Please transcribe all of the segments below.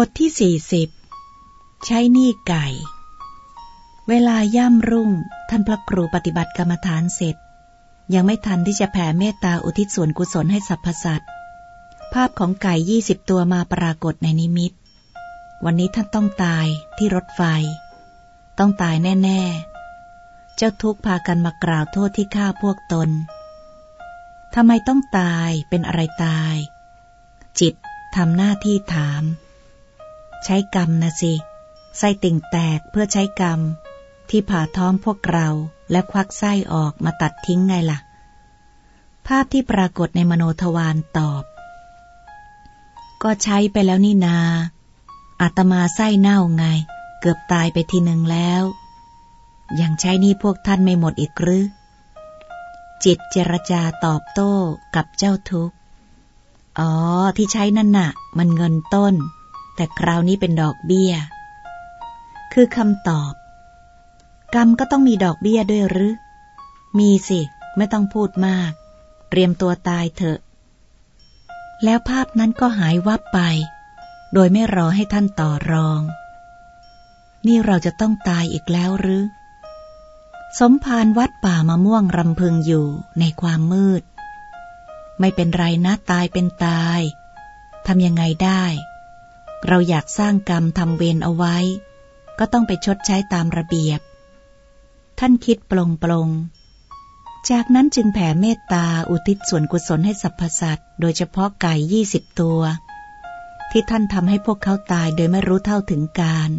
บทที่สี่สิบใช้หนี้ไก่ เวลาย่ำรุ่ง ท่านพระครูปฏิบัติกรรมฐานเสร็จ ยังไม่ทันที่จะแผ่เมตตาอุทิศส่วนกุศลให้สรรพสัตว์ภาพของไก่ยี่สิบตัวมาปรากฏในนิมิต วันนี้ท่านต้องตายที่รถไฟ ต้องตายแน่ ๆ เจ้าทุกพากันมากล่าวโทษที่ฆ่าพวกตนทำไมต้องตายเป็นอะไรตาย จิตทำหน้าที่ถาม ใช้กรรมนะสิ ไส้ติ่งแตกเพื่อใช้กรรม ที่ผ่าท้องพวกเราและควักไส้ออกมาตัดทิ้งไงละ่ะ ภาพที่ปรากฏในมโนทวารตอบ ก็ใช้ไปแล้วนี่นาอาตมาไส้เน่าไง เกือบตายไปทีหนึ่งแล้ว ยังใช้นี่พวกท่านไม่หมดอีกหรือ จิตเจรจาตอบโต้กับเจ้าทุกข์ อ๋อที่ใช้นั่นน่ะ มันเงินต้น แต่คราวนี้เป็นดอกเบี้ย คือคำตอบ กรรมก็ต้องมีดอกเบี้ยด้วยหรือ มีสิ ไม่ต้องพูดมาก เตรียมตัวตายเถอะ แล้วภาพนั้นก็หายวับไป โดยไม่รอให้ท่านต่อรอง นี่เราจะต้องตายอีกแล้วหรือ สมภารวัดป่ามะม่วงรำพึงอยู่ในความมืด ไม่เป็นไรนะตายเป็นตายทำยังไงได้ เราอยากสร้างกรรมทำเวรเอาไว้ ก็ต้องไปชดใช้ตามระเบียบ ท่านคิดปลงปลงจากนั้นจึงแผ่เมตตาอุทิศส่วนกุศลให้สรรพสัตว์โดยเฉพาะไก่ยี่สิบตัว ที่ท่านทำให้พวกเขาตายโดยไม่รู้เท่าถึงการ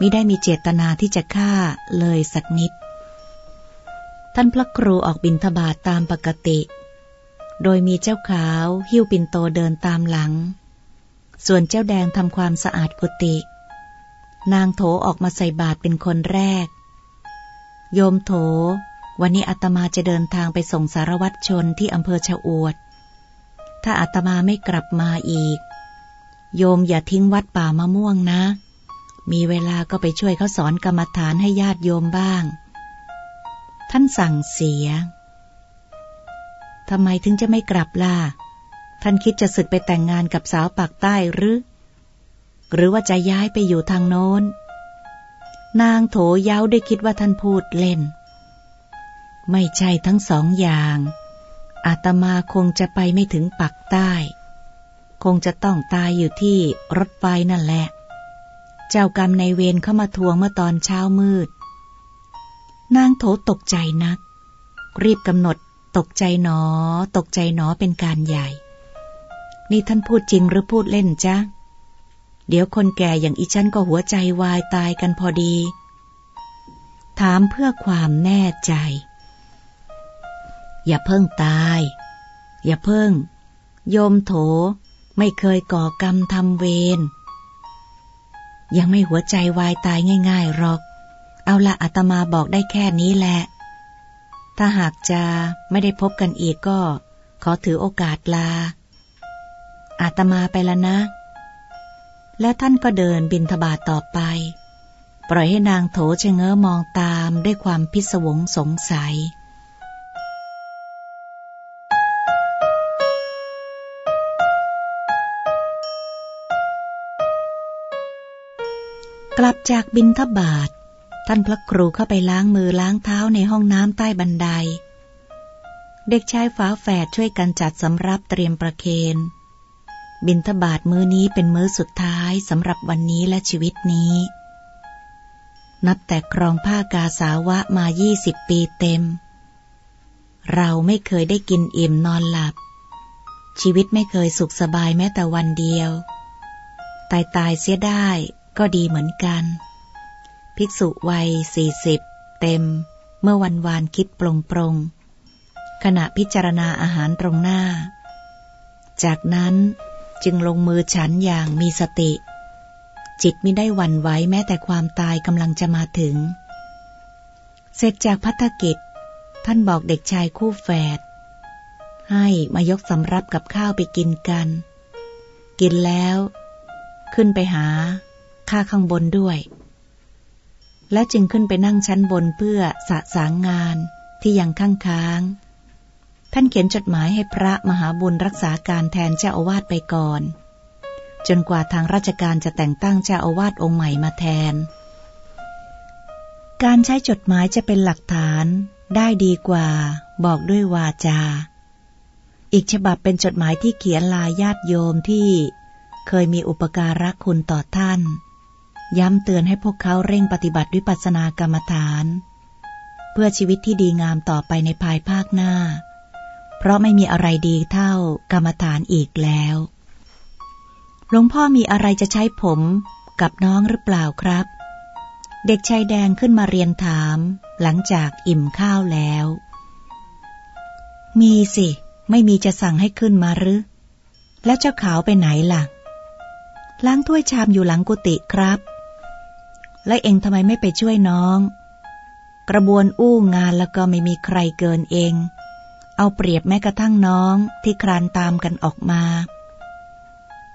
มิได้มีเจตนาที่จะฆ่าเลยสักนิด ท่านพระครูออกบินทบาทตามปกติ โดยมีเจ้าขาว หิ้วปินโตเดินตามหลัง ส่วนเจ้าแดงทำความสะอาดกุฏินางโถออกมาใส่บาตรเป็นคนแรก โยมโถ วันนี้อาตมาจะเดินทางไปส่งสารวัตรชนที่อำเภอชะอวด ถ้าอาตมาไม่กลับมาอีก โยมอย่าทิ้งวัดป่ามะม่วงนะ มีเวลาก็ไปช่วยเขาสอนกรรมฐานให้ญาติโยมบ้าง ท่านสั่งเสียทำไมถึงจะไม่กลับล่ะ ท่านคิดจะศึกไปแต่งงานกับสาวปากใต้หรือ หรือว่าจะย้ายไปอยู่ทางโน้น นางโถเย้าได้คิดว่าท่านพูดเล่น ไม่ใช่ทั้งสองอย่าง อาตมาคงจะไปไม่ถึงปักใต้ คงจะต้องตายอยู่ที่รถไฟนั่นแหละ เจ้ากรรมในเวรเข้ามาทวงเมื่อตอนเช้ามืด นางโถตกใจนัก รีบกำหนดตกใจหนอ ตกใจหนอเป็นการใหญ่ นี่ท่านพูดจริงหรือพูดเล่นจ้ะเดี๋ยวคนแก่อย่างอีฉันก็หัวใจวายตายกันพอดี ถามเพื่อความแน่ใจ อย่าเพิ่งตาย อย่าเพิ่ง โยมโถ ไม่เคยก่อกรรมทำเวร ยังไม่หัวใจวายตายง่ายๆหรอก เอาละอาตมาบอกได้แค่นี้แหละ ถ้าหากจะไม่ได้พบกันอีกก็ขอถือโอกาสลา อาตมาไปแล้วนะ แล้วท่านก็เดินบินทบาทต่อไป ปล่อยให้นางโถชะเง้อมองตามด้วยความพิศวงสงสัยกลับจากบินทบาท ท่านพระครูเข้าไปล้างมือล้างเท้าในห้องน้ำใต้บันได เด็กชายฝาแฝดช่วยกันจัดสำรับเตรียมประเคน บินทบาทมื้อนี้เป็นมื้อสุดท้ายสำหรับวันนี้และชีวิตนี้ นับแต่ครองผ้ากาสาวะมายี่สิบปีเต็ม เราไม่เคยได้กินอิ่มนอนหลับ ชีวิตไม่เคยสุขสบายแม้แต่วันเดียว ตายตายเสียได้ก็ดีเหมือนกัน ภิกษุวัยสี่สิบเต็ม เมื่อวันวานคิดปรงปรงขณะพิจารณาอาหารตรงหน้า จากนั้น จึงลงมือฉันอย่างมีสติ จิตไม่ได้หวั่นไหวแม้แต่ความตายกำลังจะมาถึง เสร็จจากพัฒกิจ ท่านบอกเด็กชายคู่แฝดให้มายกสำรับกับข้าวไปกินกัน กินแล้ว ขึ้นไปหา ข้าข้างบนด้วย และจึงขึ้นไปนั่งชั้นบนเพื่อสะสางงานที่ยังข้างค้าง ท่านเขียนจดหมายให้พระมหาบุญรักษาการแทนเจ้าอาวาสไปก่อน จนกว่าทางราชการจะแต่งตั้งเจ้าอาวาสองค์ใหม่มาแทน การใช้จดหมายจะเป็นหลักฐานได้ดีกว่า บอกด้วยวาจา อีกฉบับเป็นจดหมายที่เขียนลาญาติโยมที่เคยมีอุปการะคุณต่อท่าน ย้ำเตือนให้พวกเขาเร่งปฏิบัติวิปัสสนากรรมฐาน เพื่อชีวิตที่ดีงามต่อไปในภายภาคหน้า เพราะไม่มีอะไรดีเท่ากรรมฐานอีกแล้ว หลวงพ่อมีอะไรจะใช้ผมกับน้องหรือเปล่าครับ เด็กชายแดงขึ้นมาเรียนถาม หลังจากอิ่มข้าวแล้ว มีสิ ไม่มีจะสั่งให้ขึ้นมาหรือ แล้วเจ้าขาวไปไหนล่ะ ล้างถ้วยชามอยู่หลังกุฏิครับ และเองทำไมไม่ไปช่วยน้อง กระบวนอู้งานแล้วก็ไม่มีใครเกินเอง เอาเปรียบแม้กระทั่งน้องที่ครานตามกันออกมา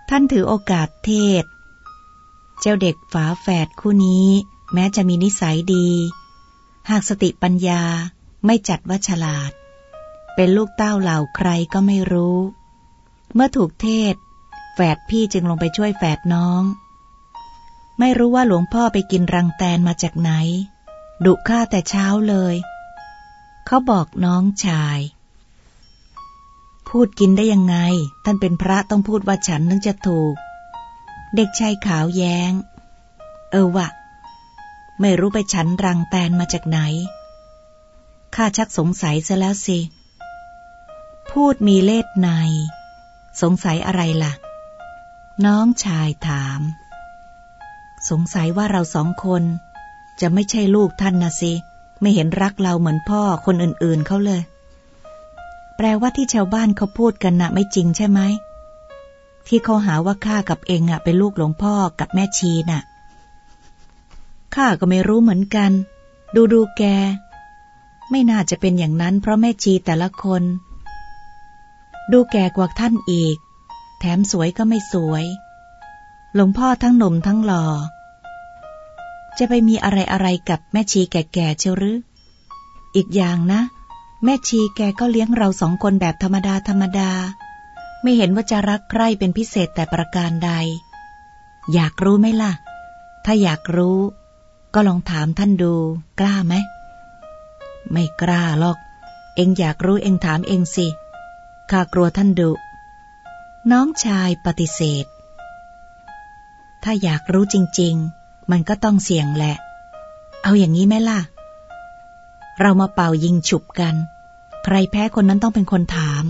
ท่านถือโอกาสเทศ เจ้าเด็กฝาแฝดคู่นี้ แม้จะมีนิสัยดี หากสติปัญญาไม่จัดว่าฉลาด เป็นลูกเต้าเหล่าใครก็ไม่รู้ เมื่อถูกเทศ แฝดพี่จึงลงไปช่วยแฝดน้อง ไม่รู้ว่าหลวงพ่อไปกินรังแตนมาจากไหน ดุข้าแต่เช้าเลย เขาบอกน้องชาย พูดกินได้ยังไง ท่านเป็นพระต้องพูดว่าฉันนึงจะถูก เด็กชายขาวแยง้ง เออวะไม่รู้ไปฉันรังแตนมาจากไหน ข้าชักสงสัยซะแล้วสิ พูดมีเล่ห์ใน สงสัยอะไรล่ะ น้องชายถาม สงสัยว่าเราสองคนจะไม่ใช่ลูกท่านนะสิ ไม่เห็นรักเราเหมือนพ่อคนอื่นๆเขาเลย แปลว่าที่ชาวบ้านเขาพูดกันนะ่ะไม่จริงใช่ไหม ที่เขาหาว่าข้ากับเองอะเป็นลูกหลวงพ่อกับแม่ชีน่ะ ข้าก็ไม่รู้เหมือนกัน ดูดูแก ไม่น่าจะเป็นอย่างนั้นเพราะแม่ชีแต่ละคน ดูแกกว่าท่านอีก แถมสวยก็ไม่สวย หลวงพ่อทั้งหนุ่มทั้งหล่อ จะไปมีอะไรอะไรกับแม่ชีแก่ๆเชียวหรือ อีกอย่างนะ แม่ชีแกก็เลี้ยงเราสองคนแบบธรรมดาธรรมดา ไม่เห็นว่าจะรักใคร่เป็นพิเศษแต่ประการใด อยากรู้ไหมล่ะ ถ้าอยากรู้ ก็ลองถามท่านดูกล้าไหม ไม่กล้าหรอก เองอยากรู้เองถามเองสิข้ากลัวท่านดุ น้องชายปฏิเสธ ถ้าอยากรู้จริง ๆ มันก็ต้องเสี่ยงแหละ เอาอย่างนี้ไหมล่ะ เรามาเป่ายิงฉุบกัน ใครแพ้คนนั้นต้องเป็นคนถาม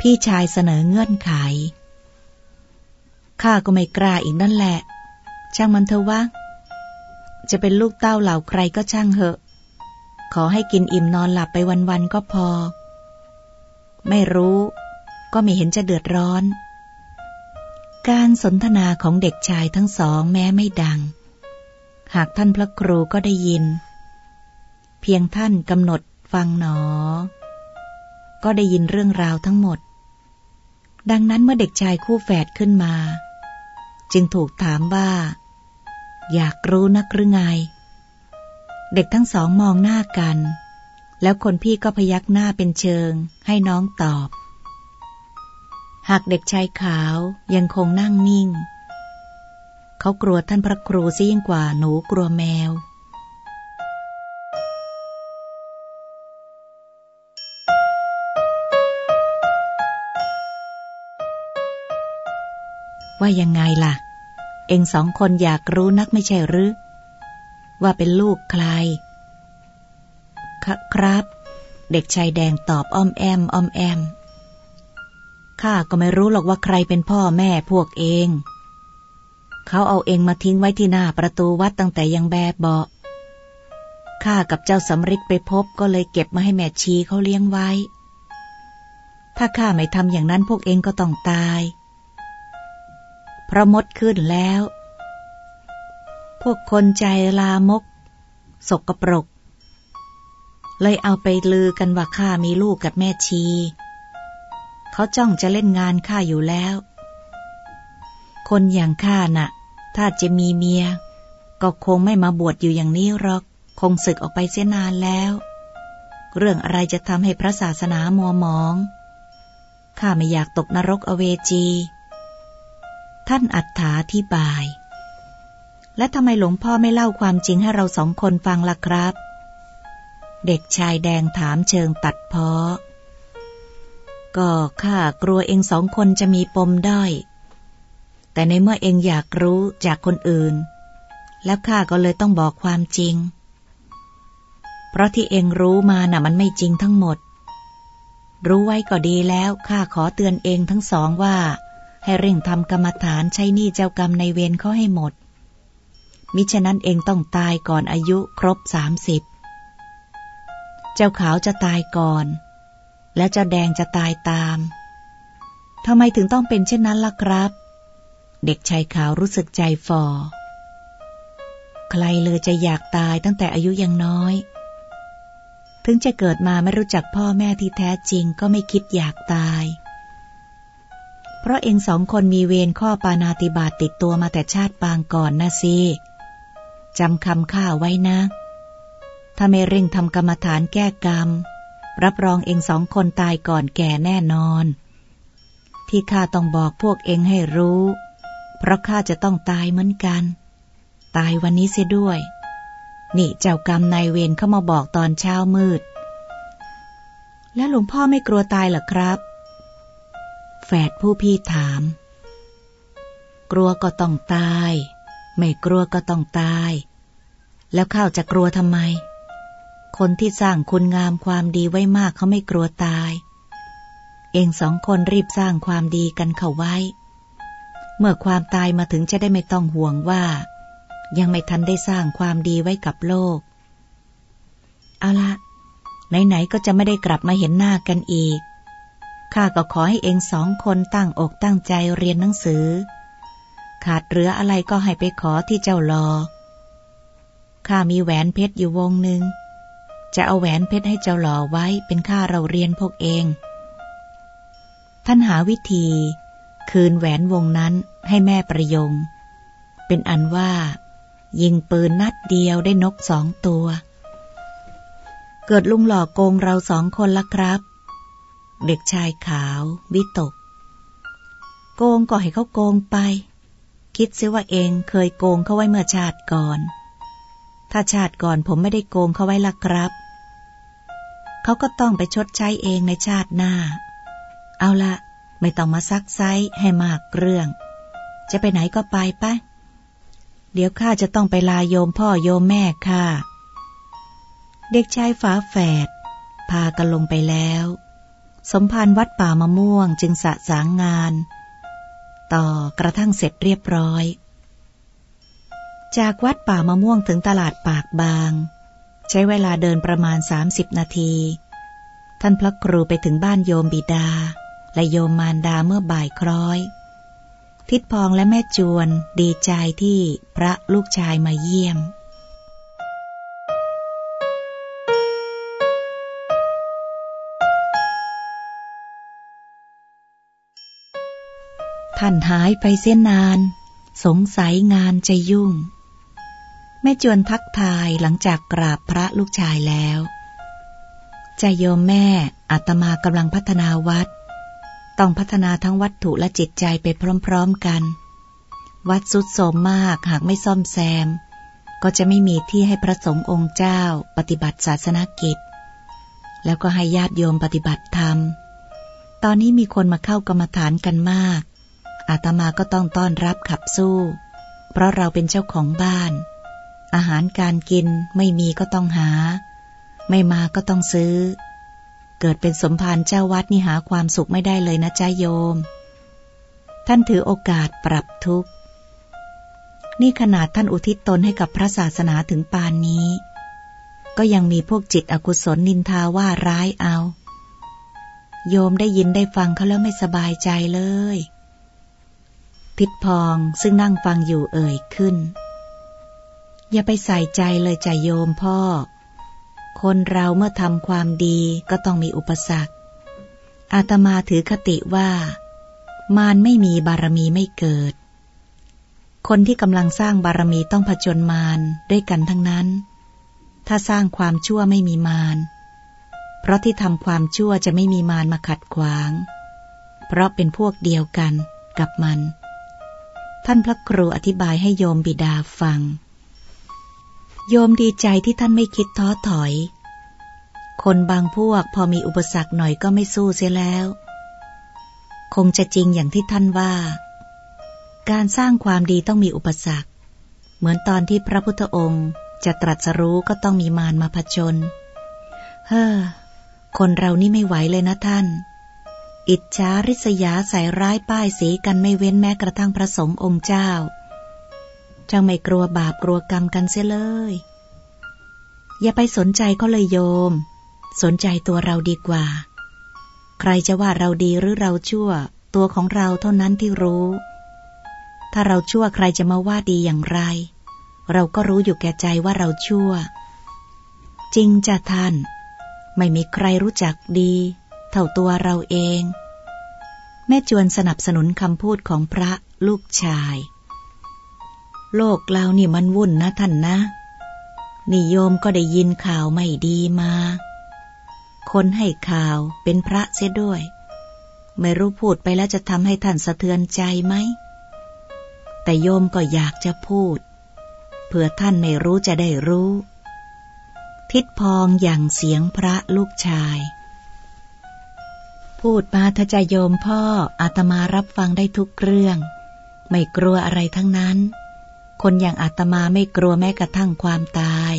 พี่ชายเสนอเงื่อนไข ข้าก็ไม่กล้าอีกนั่นแหละ ช่างมันเถอะวะ จะเป็นลูกเต้าเหล่าใครก็ช่างเหอะ ขอให้กินอิ่มนอนหลับไปวันๆก็พอ ไม่รู้ ก็ไม่เห็นจะเดือดร้อน การสนทนาของเด็กชายทั้งสองแม้ไม่ดัง หากท่านพระครูก็ได้ยิน เพียงท่านกำหนดฟังหนอ ก็ได้ยินเรื่องราวทั้งหมด ดังนั้นเมื่อเด็กชายคู่แฝดขึ้นมา จึงถูกถามว่า อยากรู้นักหรือไง เด็กทั้งสองมองหน้ากัน แล้วคนพี่ก็พยักหน้าเป็นเชิง ให้น้องตอบ หากเด็กชายขาวยังคงนั่งนิ่ง เขากลัวท่านพระครูซะยิ่งกว่าหนูกลัวแมว ว่ายังไงล่ะ เองสองคนอยากรู้นักไม่ใช่หรือ ว่าเป็นลูกใคร ครับ เด็กชายแดงตอบอ้อมแอมอ้อมแอม ข้าก็ไม่รู้หรอกว่าใครเป็นพ่อแม่พวกเอง เขาเอาเองมาทิ้งไว้ที่หน้าประตูวัดตั้งแต่ยังแบบเบาข้ากับเจ้าสำริดไปพบก็เลยเก็บมาให้แม่ชีเขาเลี้ยงไว้ ถ้าข้าไม่ทำอย่างนั้นพวกเองก็ต้องตาย พราะมดขึ้นแล้ว พวกคนใจลามก สกปรก เลยเอาไปลือกันว่าข้ามีลูกกับแม่ชี เขาจ้องจะเล่นงานข้าอยู่แล้ว คนอย่างข้าน่ะ ถ้าจะมีเมีย ก็คงไม่มาบวชอยู่อย่างนี้หรอก คงศึกออกไปเสียนานแล้ว เรื่องอะไรจะทำให้พระศาสนามัวหมองข้าไม่อยากตกนรกอเวจี ท่านอัฏฐาธิบาย และทำไมหลวงพ่อไม่เล่าความจริงให้เราสองคนฟังล่ะครับ เด็กชายแดงถามเชิงตัดเพาะก็ข้ากลัวเองสองคนจะมีปมด้อย แต่ในเมื่อเองอยากรู้จากคนอื่น แล้วข้าก็เลยต้องบอกความจริง เพราะที่เองรู้มาน่ะมันไม่จริงทั้งหมด รู้ไว้ก็ดีแล้วข้าขอเตือนเองทั้งสองว่า ให้เร่งทำกรรมฐานใช้หนี้เจ้ากรรมในเวรเขาให้หมด มิฉะนั้นเองต้องตายก่อนอายุครบสามสิบเจ้าขาวจะตายก่อน และเจ้าแดงจะตายตามทำไมถึงต้องเป็นเช่นนั้นล่ะครับ เด็กชายขาวรู้สึกใจฟอใครเลยจะอยากตายตั้งแต่อายุยังน้อย ถึงจะเกิดมาไม่รู้จักพ่อแม่ที่แท้จริงก็ไม่คิดอยากตาย เพราะเองสองคนมีเวรข้อปานาติบาตติดตัวมาแต่ชาติปางก่อนนะสิจำคำข้าไว้นะ ถ้าไม่เร่งทำกรรมฐานแก้กรรม รับรองเองสองคนตายก่อนแก่แน่นอน ที่ข้าต้องบอกพวกเองให้รู้ เพราะข้าจะต้องตายเหมือนกัน ตายวันนี้เสียด้วย นี่เจ้ากรรมนายเวรเข้ามาบอกตอนเช้ามืด แล้วหลวงพ่อไม่กลัวตายหรอครับ แฝดผู้พี่ถาม กลัวก็ต้องตาย ไม่กลัวก็ต้องตาย แล้วข้าวจะกลัวทำไม คนที่สร้างคุณงามความดีไว้มากเขาไม่กลัวตาย เองสองคนรีบสร้างความดีกันเข้าไว้ เมื่อความตายมาถึงจะได้ไม่ต้องห่วงว่า ยังไม่ทันได้สร้างความดีไว้กับโลก เอาละไหนๆก็จะไม่ได้กลับมาเห็นหน้ากันอีก ข้าก็ขอให้เองสองคนตั้งอกตั้งใจเรียนหนังสือ ขาดเหลืออะไรก็ให้ไปขอที่เจ้ารอข้ามีแหวนเพชรอยู่วงหนึ่ง จะเอาแหวนเพชรให้เจ้าหลอไว้เป็นค่าเราเรียนพวกเอง ท่านหาวิธี คืนแหวนวงนั้นให้แม่ประยง เป็นอันว่า ยิงปืนนัดเดียวได้นกสองตัว เกิดลุงหลอกโกงเราสองคนละครับ เด็กชายขาว วิตก โกงก็ให้เขาโกงไป คิดซิว่าเองเคยโกงเขาไว้เมื่อชาติก่อน ถ้าชาติก่อนผมไม่ได้โกงเขาไว้ละครับ เขาก็ต้องไปชดใช้เองในชาติหน้า เอาละไม่ต้องมาซักไซให้มากเรื่อง จะไปไหนก็ไปปะเดี๋ยวข้าจะต้องไปลาโยมพ่อโยมแม่ค่ะเด็กชายฝาแฝดพากันลงไปแล้ว สมภารวัดป่ามะม่วงจึงสะสางงาน ต่อกระทั่งเสร็จเรียบร้อย จากวัดป่ามะม่วงถึงตลาดปากบาง ใช้เวลาเดินประมาณ 30 นาที ท่านพระครูไปถึงบ้านโยมบิดา และโยมมารดาเมื่อบ่ายคล้อย ทิดพองและแม่จวนดีใจที่พระลูกชายมาเยี่ยม ท่านหายไปเสียนาน สงสัยงานจะยุ่ง แม่จวนทักทายหลังจากกราบพระลูกชายแล้วใจโยมแม่อาตมากำลังพัฒนาวัด ต้องพัฒนาทั้งวัตถุและจิตใจไปพร้อมๆกัน วัดสุดโสมมากหากไม่ซ่อมแซม ก็จะไม่มีที่ให้พระสงฆ์องค์เจ้าปฏิบัติศาสนกิจ แล้วก็ให้ญาติโยมปฏิบัติธรรม ตอนนี้มีคนมาเข้ากรรมฐานกันมาก อาตมาก็ต้องต้อนรับขับสู้ เพราะเราเป็นเจ้าของบ้าน อาหารการกินไม่มีก็ต้องหา ไม่มาก็ต้องซื้อ เกิดเป็นสมภารเจ้าวัดนี่หาความสุขไม่ได้เลยนะจ้าโยม ท่านถือโอกาสปรับทุกข์ นี่ขนาดท่านอุทิศตนให้กับพระศาสนาถึงปานนี้ ก็ยังมีพวกจิตอกุศลนินทาว่าร้ายเอา โยมได้ยินได้ฟังเขาแล้วไม่สบายใจเลย ทิดพองซึ่งนั่งฟังอยู่เอ่ยขึ้น อย่าไปใส่ใจเลยใจโยมพ่อ คนเราเมื่อทำความดีก็ต้องมีอุปสรรค อาตมาถือคติว่า มารไม่มีบารมีไม่เกิด คนที่กำลังสร้างบารมีต้องผจญมารด้วยกันทั้งนั้น ถ้าสร้างความชั่วไม่มีมาร เพราะที่ทำความชั่วจะไม่มีมารมาขัดขวาง เพราะเป็นพวกเดียวกันกับมัน ท่านพระครูอธิบายให้โยมบิดาฟัง โยมดีใจที่ท่านไม่คิดท้อถอย คนบางพวกพอมีอุปสรรคหน่อยก็ไม่สู้เสียแล้ว คงจะจริงอย่างที่ท่านว่า การสร้างความดีต้องมีอุปสรรค เหมือนตอนที่พระพุทธองค์จะตรัสรู้ก็ต้องมีมารมาผจญ เฮ้อ คนเรานี่ไม่ไหวเลยนะท่าน อิจฉาริษยาใส่ร้ายป้ายสีกันไม่เว้นแม้กระทั่งพระสงฆ์องค์เจ้าจังไม่กลัวบาปกลัวกรรมกันเสียเลย อย่าไปสนใจก็เลยโยม สนใจตัวเราดีกว่า ใครจะว่าเราดีหรือเราชั่ว ตัวของเราเท่านั้นที่รู้ ถ้าเราชั่วใครจะมาว่าดีอย่างไร เราก็รู้อยู่แก่ใจว่าเราชั่ว จริงจะท่าน ไม่มีใครรู้จักดี เท่าตัวเราเอง แม่จวนสนับสนุนคำพูดของพระลูกชาย โลกเรานี่มันวุ่นนะท่านนะ นิยมก็ได้ยินข่าวไม่ดีมา คนให้ข่าวเป็นพระเสียด้วย ไม่รู้พูดไปแล้วจะทำให้ท่านสะเทือนใจไหม แต่โยมก็อยากจะพูด เผื่อท่านไม่รู้จะได้รู้ทิดพองอย่างเสียงพระลูกชาย พูดมาถ้าจะโยมพ่ออาตมารับฟังได้ทุกเรื่อง ไม่กลัวอะไรทั้งนั้น คนอย่างอาตมาไม่กลัวแม้กระทั่งความตาย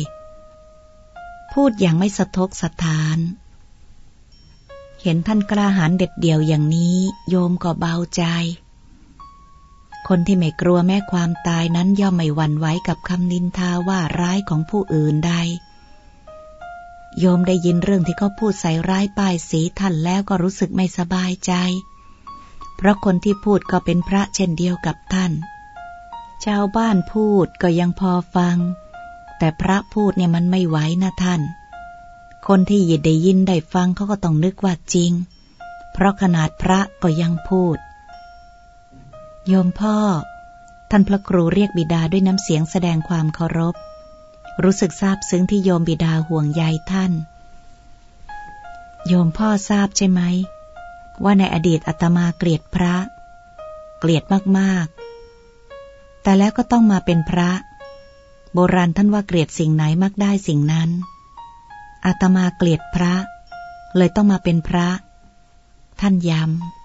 พูดอย่างไม่สะทกสะทาน เห็นท่านกล้าหาญเด็ดเดี่ยวอย่างนี้ โยมก็เบาใจ คนที่ไม่กลัวแม้ความตายนั้นย่อมไม่หวั่นไหวกับคำนินทาว่าร้ายของผู้อื่นใด โยมได้ยินเรื่องที่เขาพูดใส่ร้ายป้ายสีท่านแล้วก็รู้สึกไม่สบายใจ เพราะคนที่พูดก็เป็นพระเช่นเดียวกับท่าน ชาวบ้านพูดก็ยังพอฟัง แต่พระพูดเนี่ยมันไม่ไหวนะท่าน คนที่ยินได้ยินได้ฟังเขาก็ต้องนึกว่าจริง เพราะขนาดพระก็ยังพูด โยมพ่อ ท่านพระครูเรียกบิดาด้วยน้ำเสียงแสดงความเคารพ รู้สึกซาบซึ้งที่โยมบิดาห่วงใยท่าน โยมพ่อทราบใช่ไหม ว่าในอดีตอาตมาเกลียดพระ เกลียดมากๆ แต่แล้วก็ต้องมาเป็นพระ โบราณท่านว่าเกลียดสิ่งไหนมักได้สิ่งนั้น อาตมาเกลียดพระ เลยต้องมาเป็นพระ ท่านย้ำ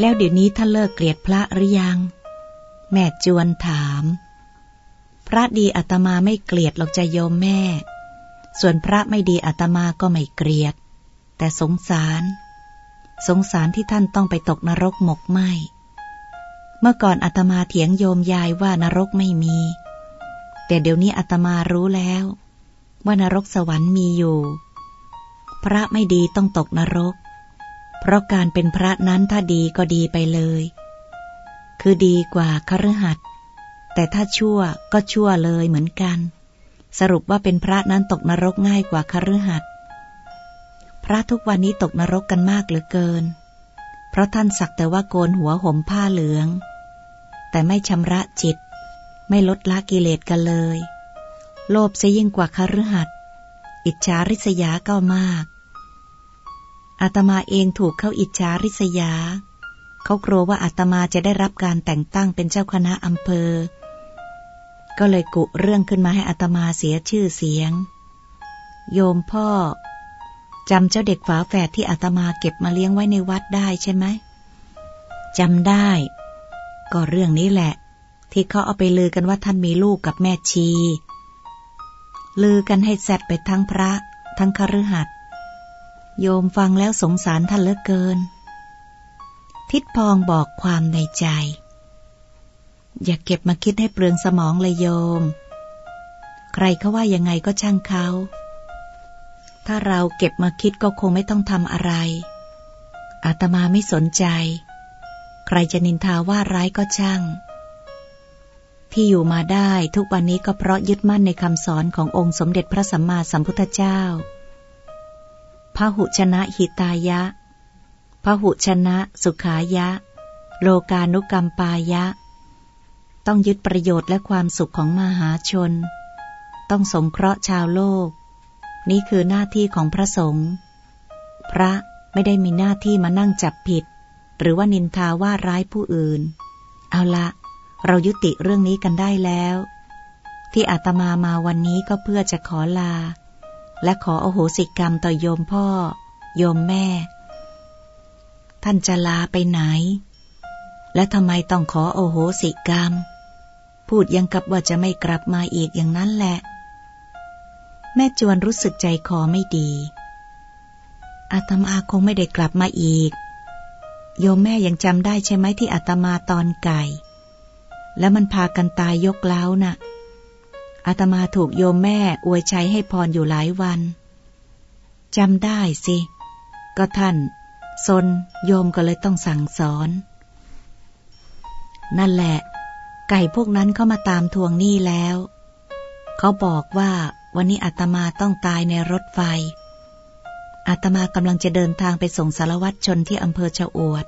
แล้วเดี๋ยวนี้ท่านเลิกเกลียดพระหรือยัง แม่จวนถาม พระดีอาตมาไม่เกลียดหรอกจะโยมแม่ ส่วนพระไม่ดีอาตมาก็ไม่เกลียด แต่สงสาร สงสารที่ท่านต้องไปตกนรกหมกไหมเมื่อก่อนอาตมาเถียงโยมยายว่านรกไม่มี แต่เดี๋ยวนี้อาตมารู้แล้ว ว่านรกสวรรค์มีอยู่ พระไม่ดีต้องตกนรก เพราะการเป็นพระนั้นถ้าดีก็ดีไปเลย คือดีกว่าคฤหัสถ์แต่ถ้าชั่วก็ชั่วเลยเหมือนกัน สรุปว่าเป็นพระนั้นตกนรกง่ายกว่าคฤหัสถ์พระทุกวันนี้ตกนรกกันมากเหลือเกิน เพราะท่านสักแต่ว่าโกนหัวห่มผ้าเหลือง แต่ไม่ชำระจิต ไม่ลดละกิเลสกันเลย โลภจะยิ่งกว่าคฤหัสถ์อิจฉาริษยาก็มาก อาตมาเองถูกเขาอิจฉาริษยา เขากลัวว่าอาตมาจะได้รับการแต่งตั้งเป็นเจ้าคณะอำเภอ ก็เลยกุเรื่องขึ้นมาให้อาตมาเสียชื่อเสียง โยมพ่อจำเจ้าเด็กฝาแฝดที่อาตมาเก็บมาเลี้ยงไว้ในวัดได้ใช่ไหมจำได้ ก็เรื่องนี้แหละ ที่เขาเอาไปลือกันว่าท่านมีลูกกับแม่ชี ลือกันให้แซดไปทั้งพระ ทั้งคฤหัสถ์ โยมฟังแล้วสงสารท่านเหลือเกิน ทิดพองบอกความในใจ อย่าเก็บมาคิดให้เปลืองสมองเลยโยม ใครเขาว่ายังไงก็ช่างเขา ถ้าเราเก็บมาคิดก็คงไม่ต้องทำอะไร อาตมาไม่สนใจ ใครจะนินทาว่าร้ายก็ช่าง ที่อยู่มาได้ทุกวันนี้ก็เพราะยึดมั่นในคำสอนขององค์สมเด็จพระสัมมาสัมพุทธเจ้า พหุชนะหิตายะ พหุชนะสุขายะ โลกานุกรรมปายะ ต้องยึดประโยชน์และความสุขของมหาชน ต้องสงเคราะห์ชาวโลก นี่คือหน้าที่ของพระสงฆ์ พระไม่ได้มีหน้าที่มานั่งจับผิด หรือว่านินทาว่าร้ายผู้อื่น เอาละเรายุติเรื่องนี้กันได้แล้ว ที่อาตมามาวันนี้ก็เพื่อจะขอลา และขอโอโหสิกรรมต่อโยมพ่อ โยมแม่ ท่านจะลาไปไหน และทำไมต้องขอโอโหสิกรรม พูดยังกับว่าจะไม่กลับมาอีกอย่างนั้นแหละ แม่จวนรู้สึกใจคอไม่ดี อาตมาคงไม่ได้กลับมาอีก โยมแม่ยังจำได้ใช่ไหมที่อาตมาตอนไก่ แล้วมันพากันตายยกเล้านะ่ะ อาตมาถูกโยมแม่อวยชัยให้พรอยู่หลายวันจำได้สิ ก็ท่านซนโยมก็เลยต้องสั่งสอน นั่นแหละ ไก่พวกนั้นเข้ามาตามทวงหนี้แล้ว เขาบอกว่าวันนี้อาตมาต้องตายในรถไฟ อาตมากำลังจะเดินทางไปส่งสารวัตรชนที่อำเภอชะอวด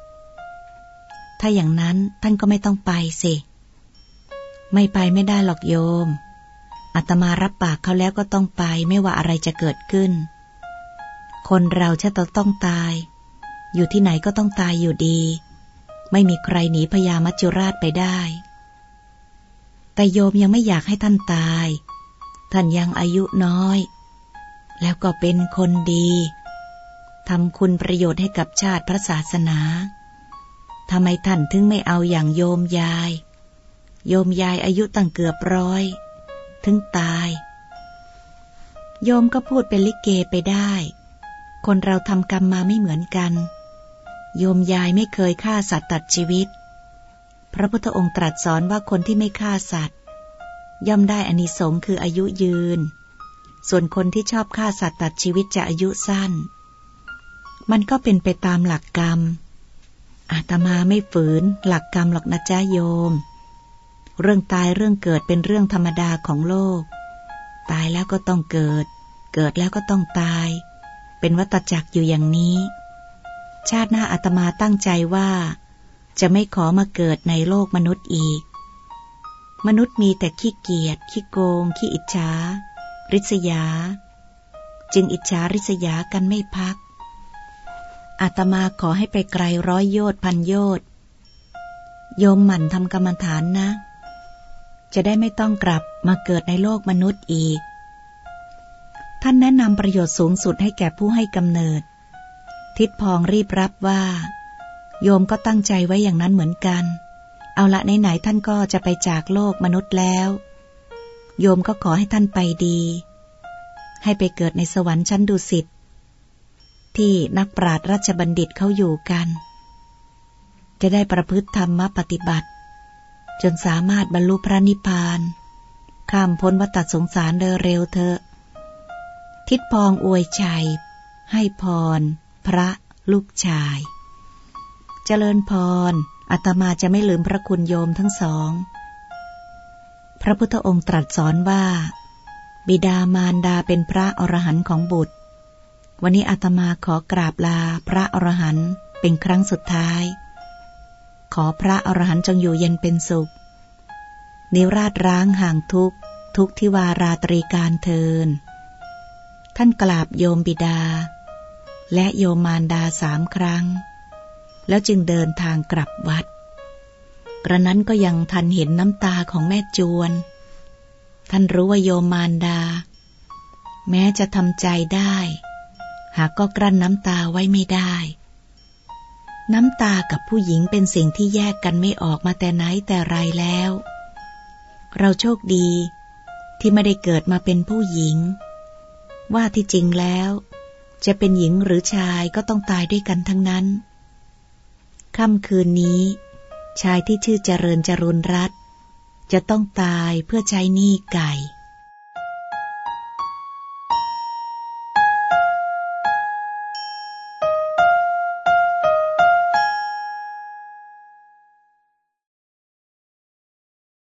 ถ้าอย่างนั้นท่านก็ไม่ต้องไปสิ ไม่ไปไม่ได้หรอกโยม อาตมารับปากเขาแล้วก็ต้องไปไม่ว่าอะไรจะเกิดขึ้น คนเราชะต้องตาย อยู่ที่ไหนก็ต้องตายอยู่ดี ไม่มีใครหนีพญามัจจุราชไปได้ แต่โยมยังไม่อยากให้ท่านตาย ท่านยังอายุน้อย แล้วก็เป็นคนดีทำคุณประโยชน์ให้กับชาติพระศาสนาทำไมท่านถึงไม่เอาอย่างโยมยาย โยมยายอายุตั้งเกือบร้อย ถึงตาย โยมก็พูดเป็นลิเกไปได้ คนเราทำกรรมมาไม่เหมือนกัน โยมยายไม่เคยฆ่าสัตว์ตัดชีวิต พระพุทธองค์ตรัสสอนว่าคนที่ไม่ฆ่าสัตว์ ย่อมได้อานิสงส์คืออายุยืน ส่วนคนที่ชอบฆ่าสัตว์ตัดชีวิตจะอายุสั้น มันก็เป็นไปตามหลักกรรมอาตมาไม่ฝืนหลักกรรมหรอกนะจ้าโยม เรื่องตายเรื่องเกิดเป็นเรื่องธรรมดาของโลก ตายแล้วก็ต้องเกิด เกิดแล้วก็ต้องตาย เป็นวัตจักรอยู่อย่างนี้ ชาติหน้าอาตมาตั้งใจว่า จะไม่ขอมาเกิดในโลกมนุษย์อีก มนุษย์มีแต่ขี้เกียจขี้โกง ขี้อิจฉาริษยา จึงอิจฉาริษยากันไม่พักอาตมาขอให้ไปไกลร้อยโยชน์พันโยชน์โยมหมั่นทำกรรมฐานนะ จะได้ไม่ต้องกลับมาเกิดในโลกมนุษย์อีก ท่านแนะนำประโยชน์สูงสุดให้แก่ผู้ให้กำเนิด ทิดพองรีบรับว่า โยมก็ตั้งใจไว้อย่างนั้นเหมือนกัน เอาละไหนๆท่านก็จะไปจากโลกมนุษย์แล้ว โยมก็ขอให้ท่านไปดี ให้ไปเกิดในสวรรค์ชั้นดุสิตที่นักปราชญ์ราชบัณฑิตเขาอยู่กัน จะได้ประพฤติธรรมปฏิบัติ จนสามารถบรรลุพระนิพพาน ข้ามพ้นวัฏสงสารเร็วเถอะ ทิดพองอวยชัย ให้พร พระลูกชาย เจริญพรอาตมาจะไม่ลืมพระคุณโยมทั้งสอง พระพุทธองค์ตรัสสอนว่า บิดามารดาเป็นพระอรหันต์ของบุตร วันนี้อาตมาขอกราบลาพระอรหันต์เป็นครั้งสุดท้าย ขอพระอรหันต์จงอยู่เย็นเป็นสุข นิราชร้างห่างทุกทุกทิวาราตรีการเทิน ท่านกราบโยมบิดา และโยมมารดาสามครั้ง แล้วจึงเดินทางกลับวัด กระนั้นก็ยังทันเห็นน้ำตาของแม่จวน ท่านรู้ว่าโยมมารดา แม้จะทำใจได้ หากก็กลั้นน้ำตาไว้ไม่ได้ น้ำตากับผู้หญิงเป็นสิ่งที่แยกกันไม่ออกมาแต่ไหนแต่ไรแล้ว เราโชคดี ที่ไม่ได้เกิดมาเป็นผู้หญิง ว่าที่จริงแล้ว จะเป็นหญิงหรือชายก็ต้องตายด้วยกันทั้งนั้น ค่ำคืนนี้ ชายที่ชื่อเจริญจรุนรัตจะต้องตายเพื่อใช้หนี้ไก่